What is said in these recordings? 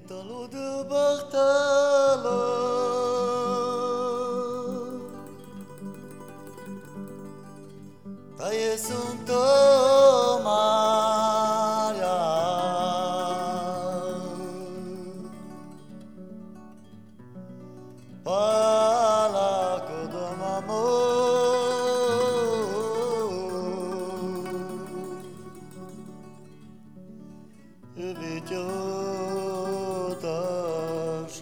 Pétalo de Bartala Taie tá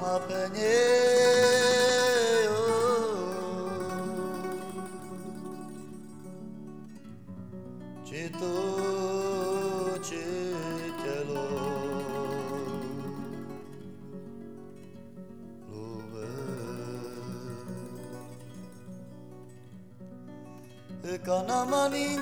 m'apprenait oh. Cito, citelo Lume